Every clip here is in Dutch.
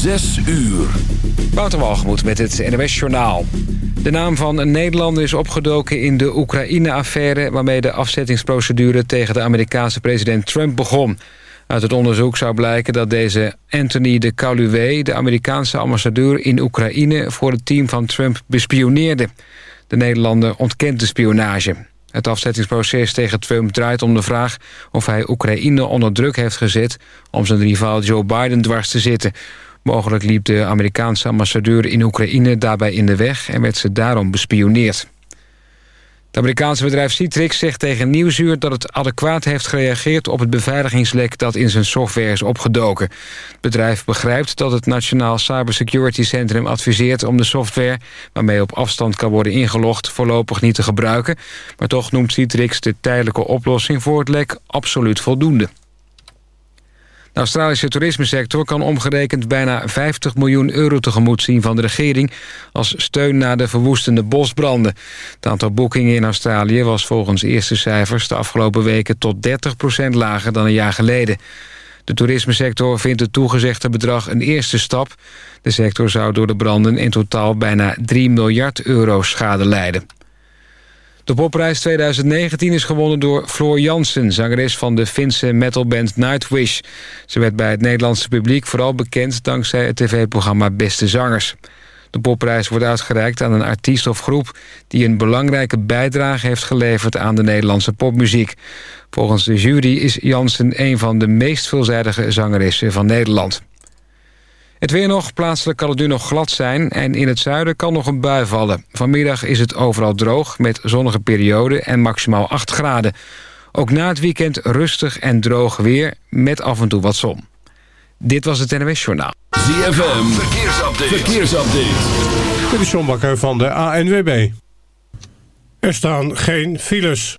Zes uur. Wouter met het NWS Journaal. De naam van een Nederlander is opgedoken in de Oekraïne-affaire... waarmee de afzettingsprocedure tegen de Amerikaanse president Trump begon. Uit het onderzoek zou blijken dat deze Anthony de Caluwe... de Amerikaanse ambassadeur in Oekraïne voor het team van Trump bespioneerde. De Nederlander ontkent de spionage. Het afzettingsproces tegen Trump draait om de vraag of hij Oekraïne onder druk heeft gezet... om zijn rivaal Joe Biden dwars te zitten. Mogelijk liep de Amerikaanse ambassadeur in Oekraïne daarbij in de weg... en werd ze daarom bespioneerd. Het Amerikaanse bedrijf Citrix zegt tegen Nieuwsuur dat het adequaat heeft gereageerd op het beveiligingslek dat in zijn software is opgedoken. Het bedrijf begrijpt dat het Nationaal Cybersecurity Centrum adviseert om de software, waarmee op afstand kan worden ingelogd, voorlopig niet te gebruiken. Maar toch noemt Citrix de tijdelijke oplossing voor het lek absoluut voldoende. De Australische toerismesector kan omgerekend bijna 50 miljoen euro tegemoet zien van de regering als steun na de verwoestende bosbranden. Het aantal boekingen in Australië was volgens eerste cijfers de afgelopen weken tot 30% lager dan een jaar geleden. De toerismesector vindt het toegezegde bedrag een eerste stap. De sector zou door de branden in totaal bijna 3 miljard euro schade lijden. De popprijs 2019 is gewonnen door Floor Jansen... zangeres van de Finse metalband Nightwish. Ze werd bij het Nederlandse publiek vooral bekend... dankzij het tv-programma Beste Zangers. De popprijs wordt uitgereikt aan een artiest of groep... die een belangrijke bijdrage heeft geleverd aan de Nederlandse popmuziek. Volgens de jury is Jansen een van de meest veelzijdige zangeressen van Nederland. Het weer nog. Plaatselijk kan het nu nog glad zijn... en in het zuiden kan nog een bui vallen. Vanmiddag is het overal droog met zonnige perioden en maximaal 8 graden. Ook na het weekend rustig en droog weer met af en toe wat zon. Dit was het NWS Journaal. ZFM, verkeersupdate. verkeersupdate. Dit is John Bakker van de ANWB. Er staan geen files.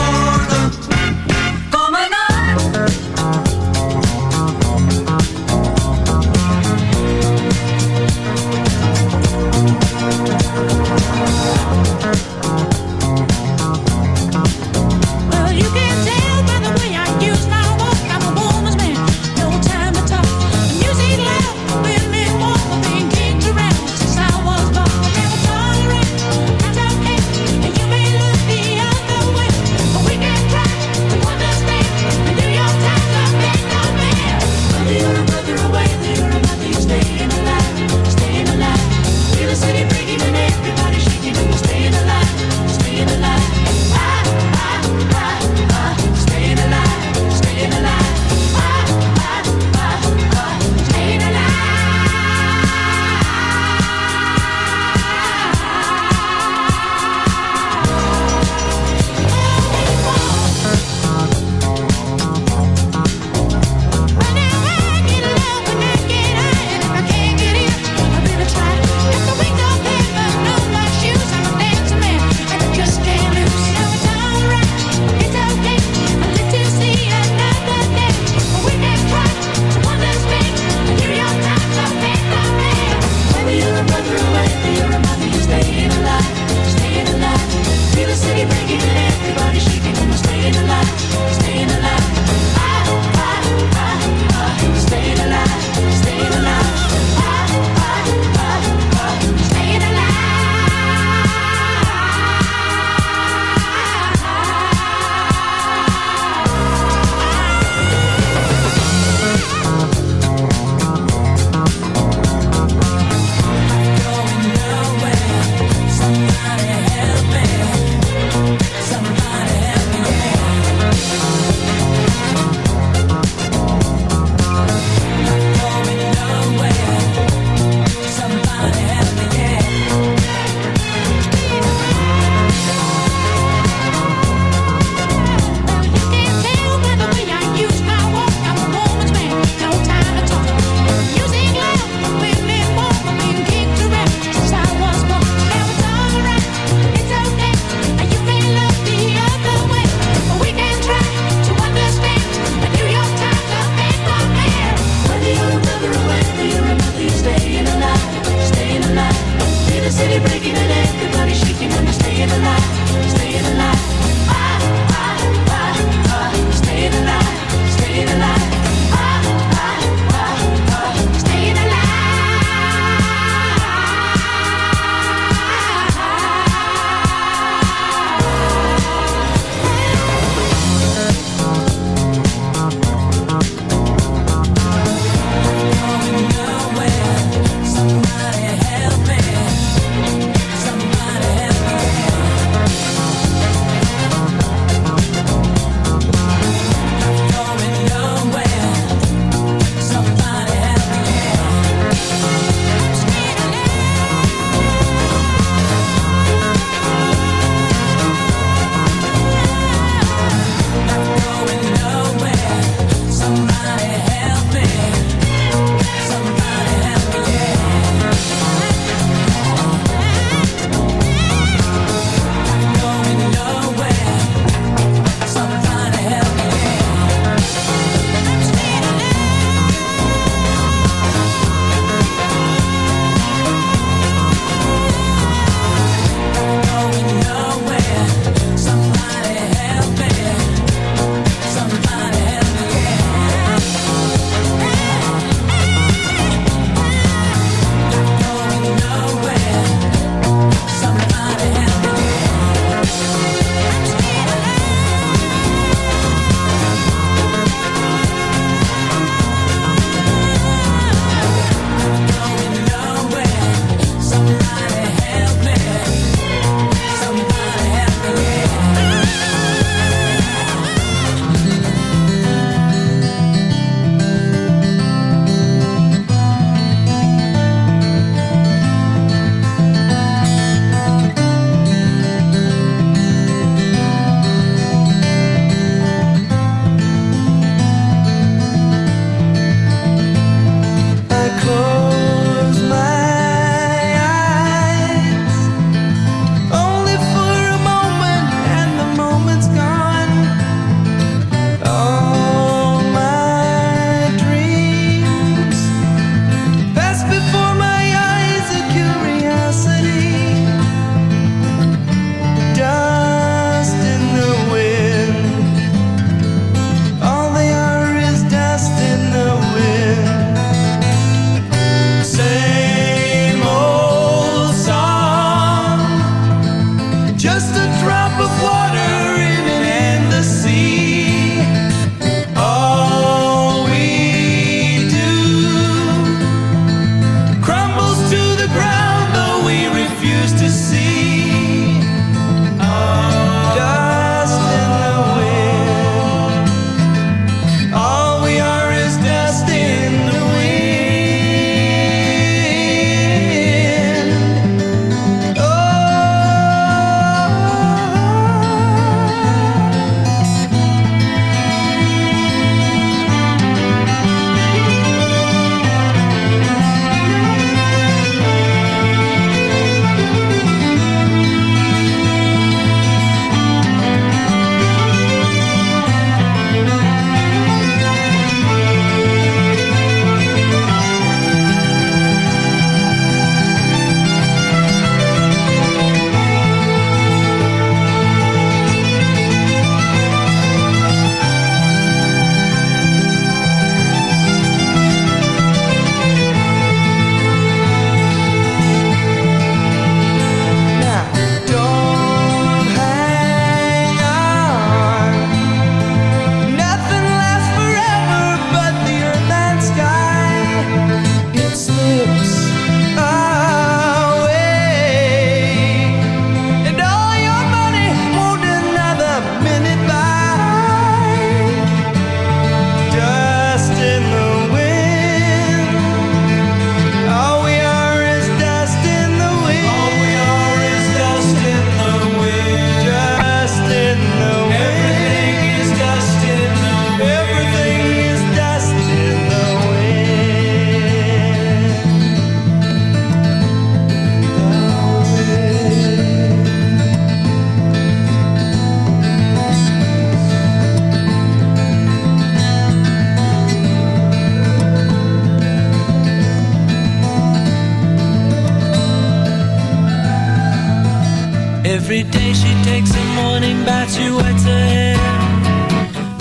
Every day she takes a morning bath, she wets her hair.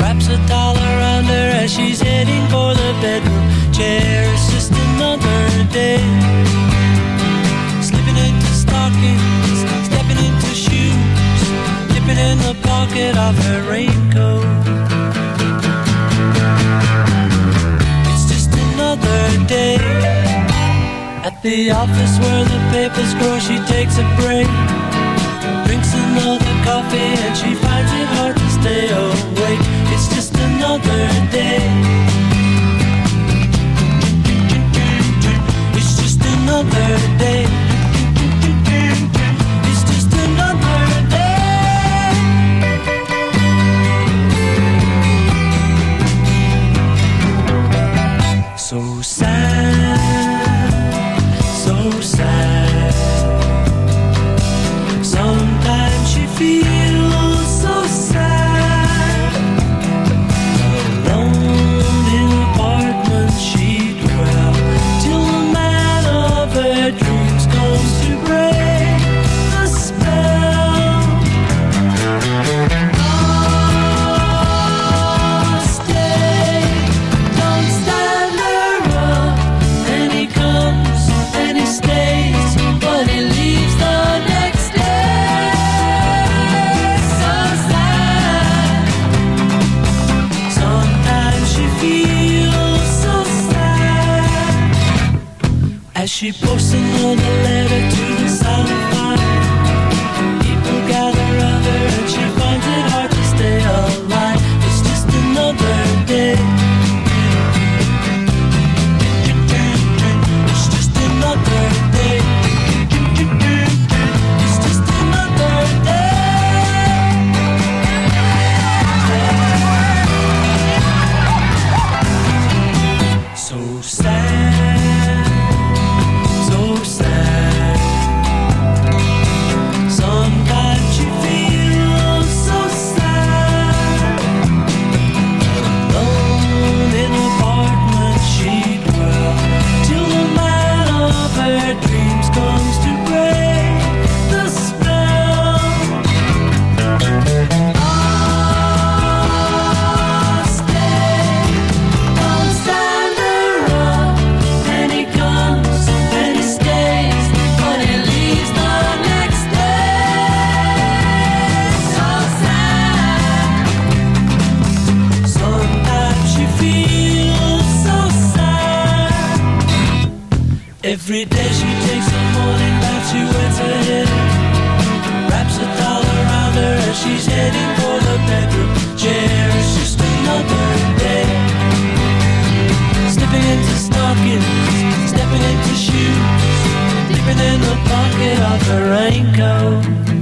Wraps a towel around her as she's heading for the bedroom chair. It's just another day. Slipping into stockings, stepping into shoes Dipping in the pocket of her raincoat. It's just another day. At the office where the papers grow, she takes a break coffee and she she's heading for the bedroom chair. It's just another day. Slipping into stockings, stepping into shoes, deeper than the pocket of her raincoat.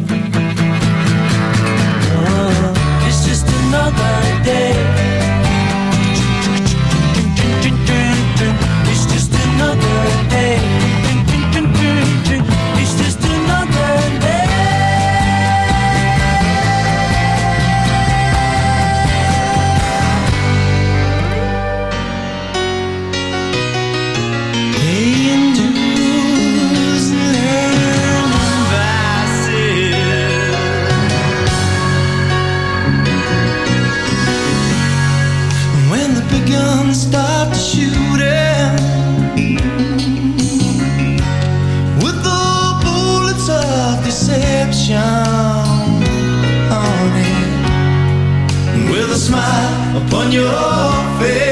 upon your face.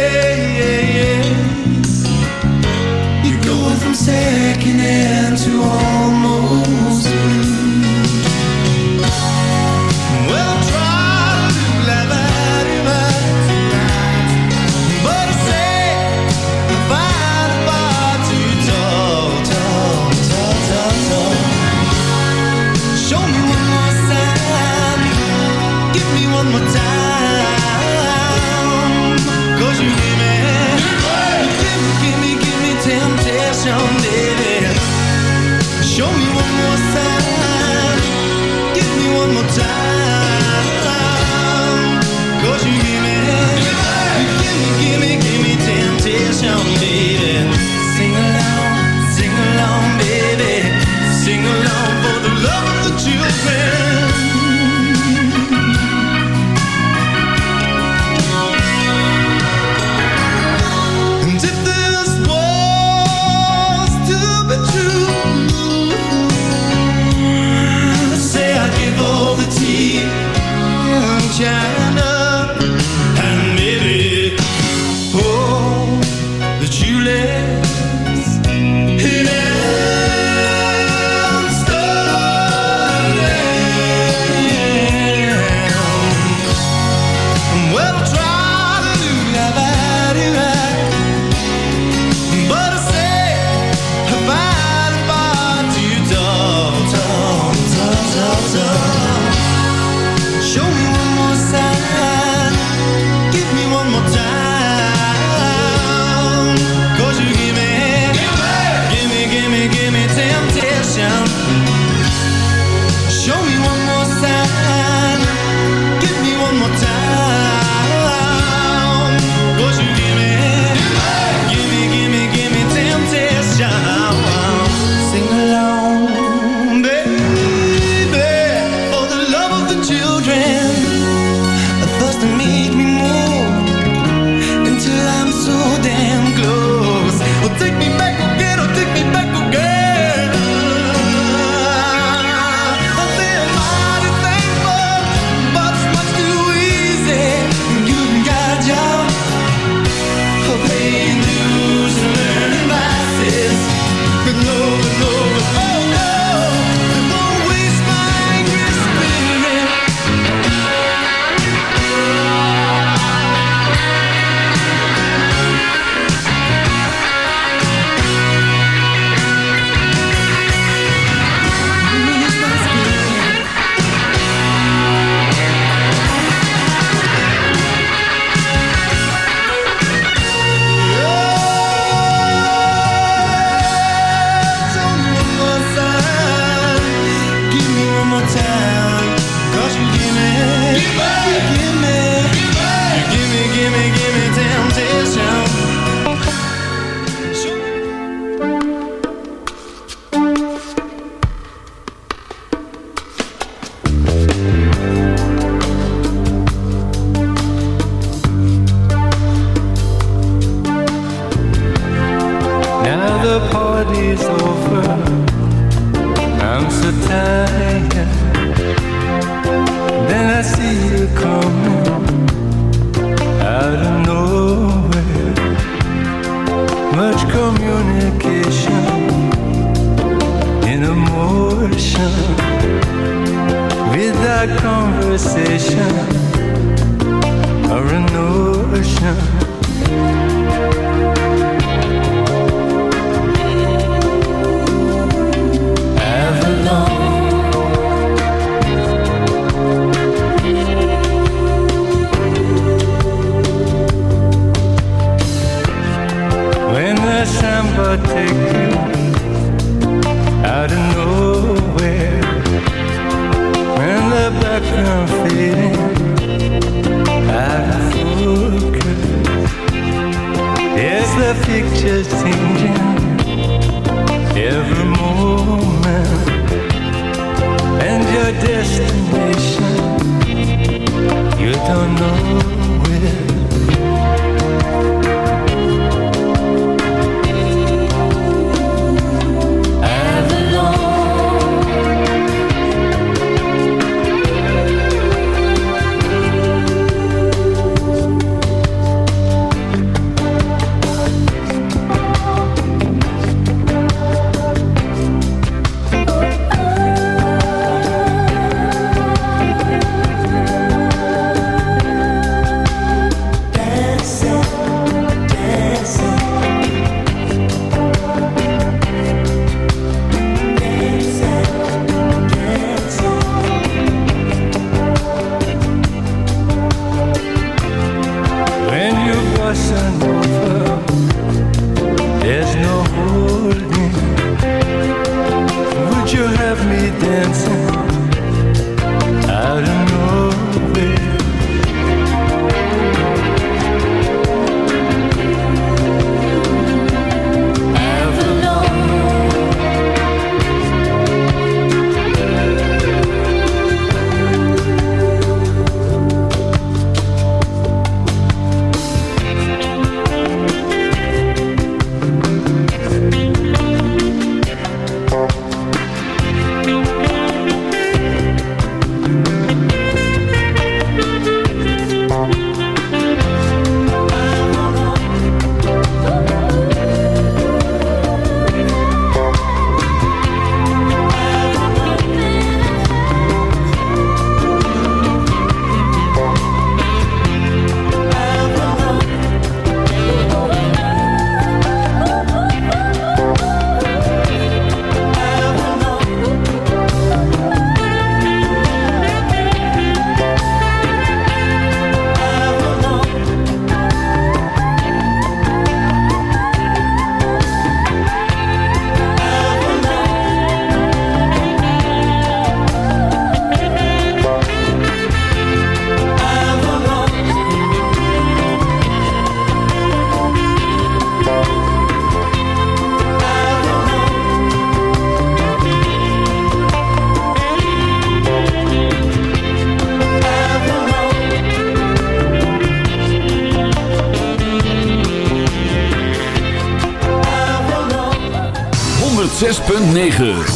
Destination 9.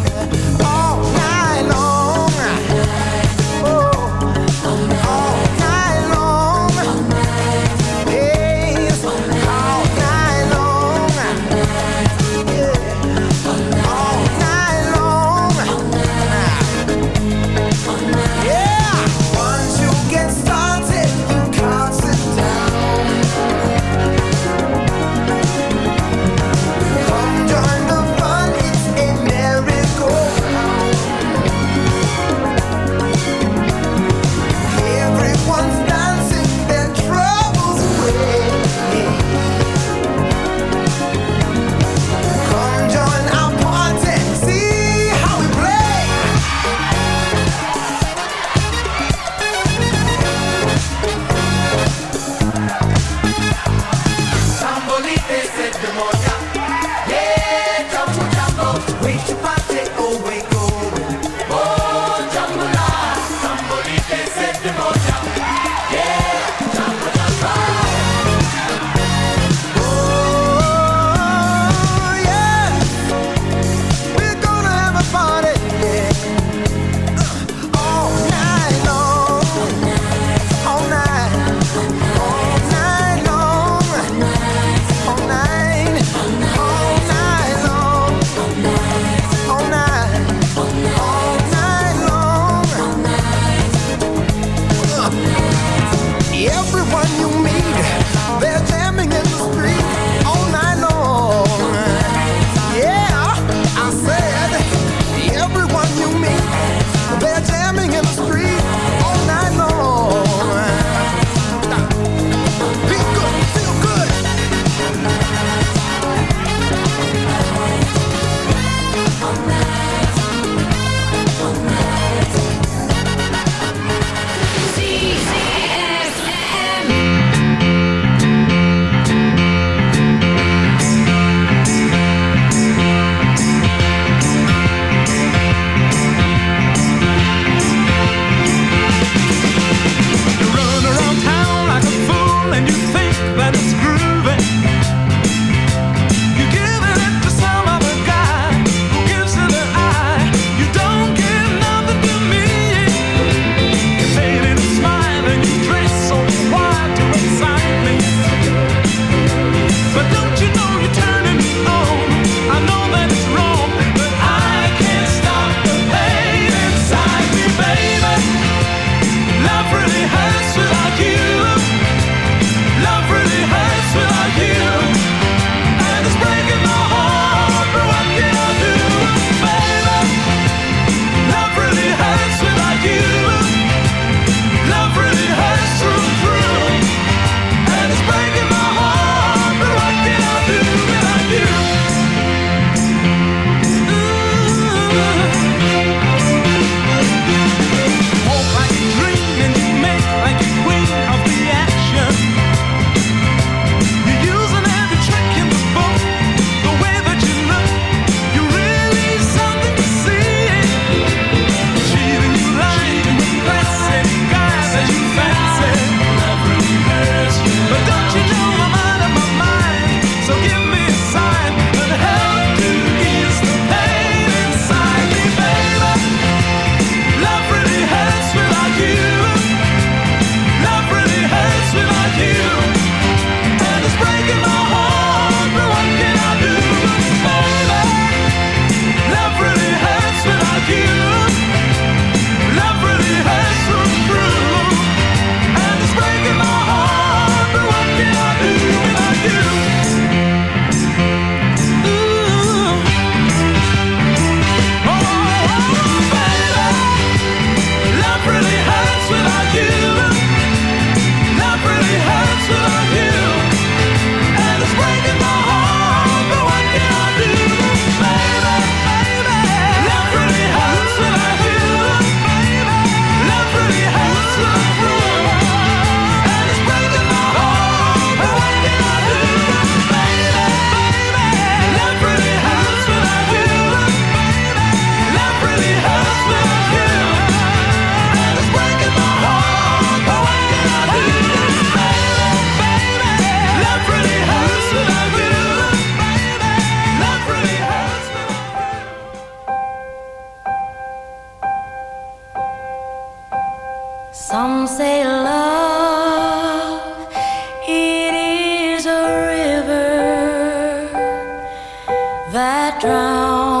that drown.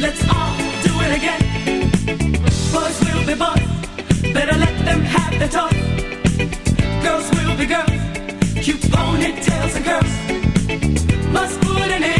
Let's all do it again. Boys will be boys, better let them have the toy. Girls will be girls, cute ponytails and girls must put an end.